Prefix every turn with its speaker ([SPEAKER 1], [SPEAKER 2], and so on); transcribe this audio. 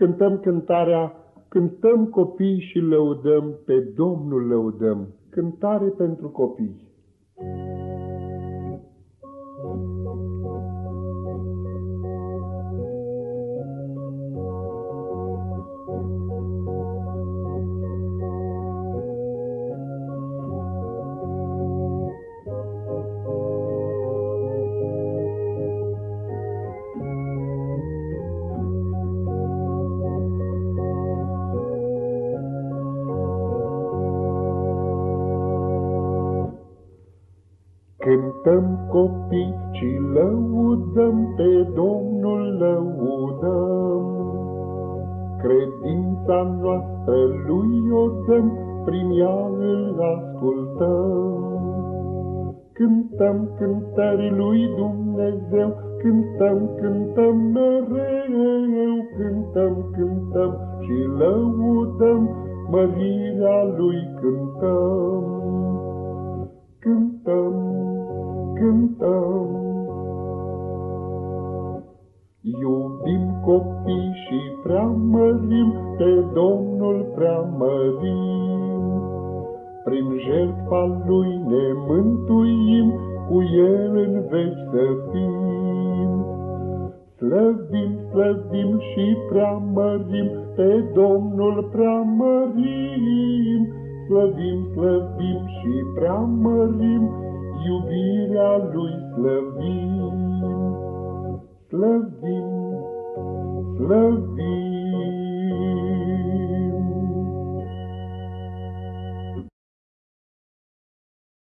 [SPEAKER 1] cântăm cântarea, cântăm copii și lăudăm, pe Domnul lăudăm, cântare pentru copii. Cântăm copii și lăudăm, pe Domnul lăudăm. Credința noastră lui o dăm, prin ea îl ascultăm. Cântăm cântări lui Dumnezeu, cântăm, cântăm mereu, cântăm, cântăm și lăudăm, mărirea lui cântăm. Cântăm cântăm. Iubim copii și preamărim, pe Domnul preamărim. Prin jertfa Lui ne mântuim, cu El în veci să fim. Slăvim, slăvim și preamărim, pe Domnul preamărim. Slăvim, slăvim și preamărim, iubirea lui slăvim, slăvim, slăvim.